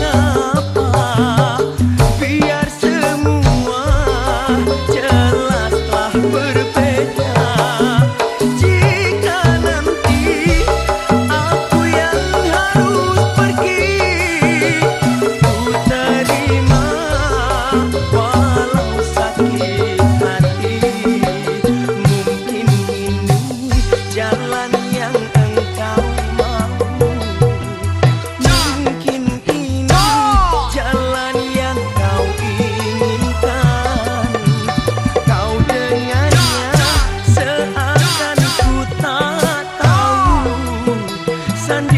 tak Sandiwara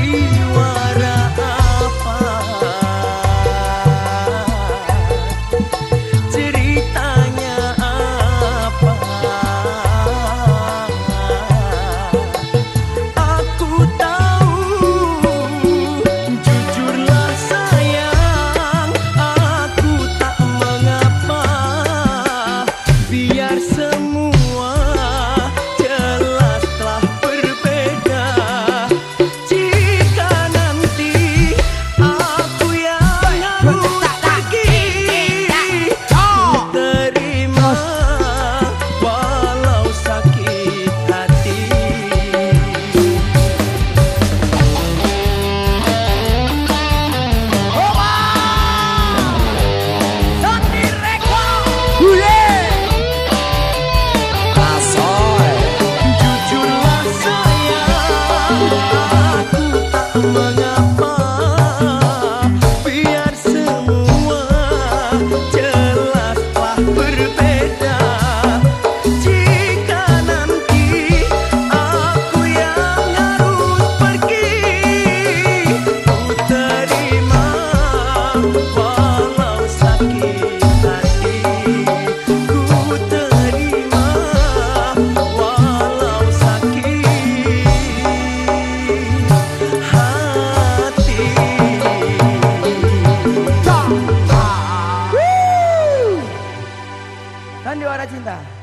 真的。